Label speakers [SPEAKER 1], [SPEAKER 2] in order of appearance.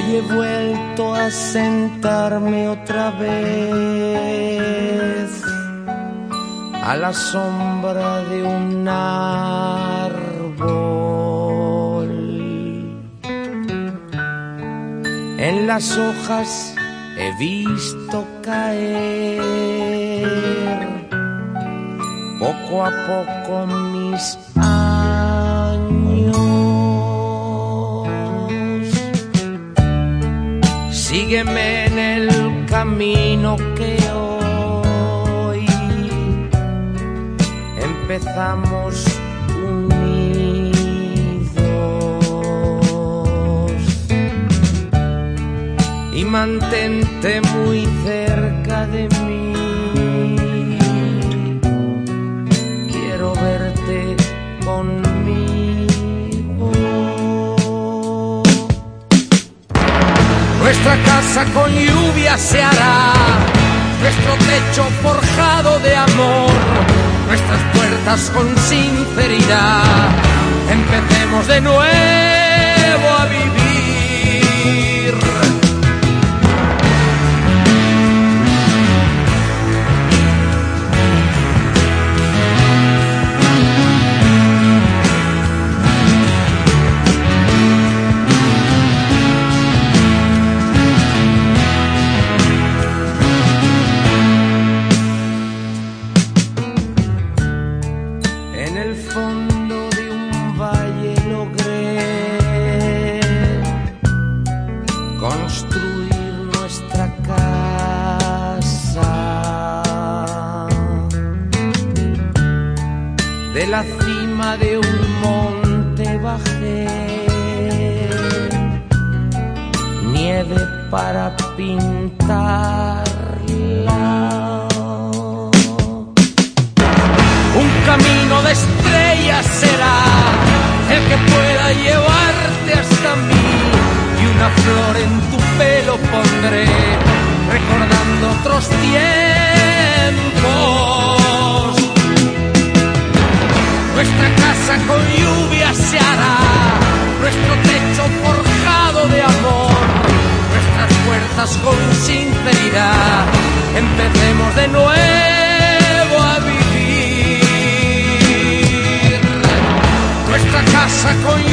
[SPEAKER 1] Hoy he vuelto a sentarme otra vez a la sombra de un árbol. En las hojas he visto caer poco a poco mis camino que hoy empezamos unidos y mantente muy cerca de mí. Casa con lluvia se hará, nuestro techo forjado de amor, nuestras puertas con sinceridad. Empecemos de nuevo a vivir. Fondo de un valle logré construir nuestra casa. De la cima de un monte bajé nieve para pintarla. Llevarte hasta mí y una flor en tu pelo pondré recordando otros tiempos. Nuestra casa con lluvia se hará, nuestro techo forjado de amor, nuestras fuerzas con sinceridad. Empecemos de nuevo a vivir. Nuestra casa con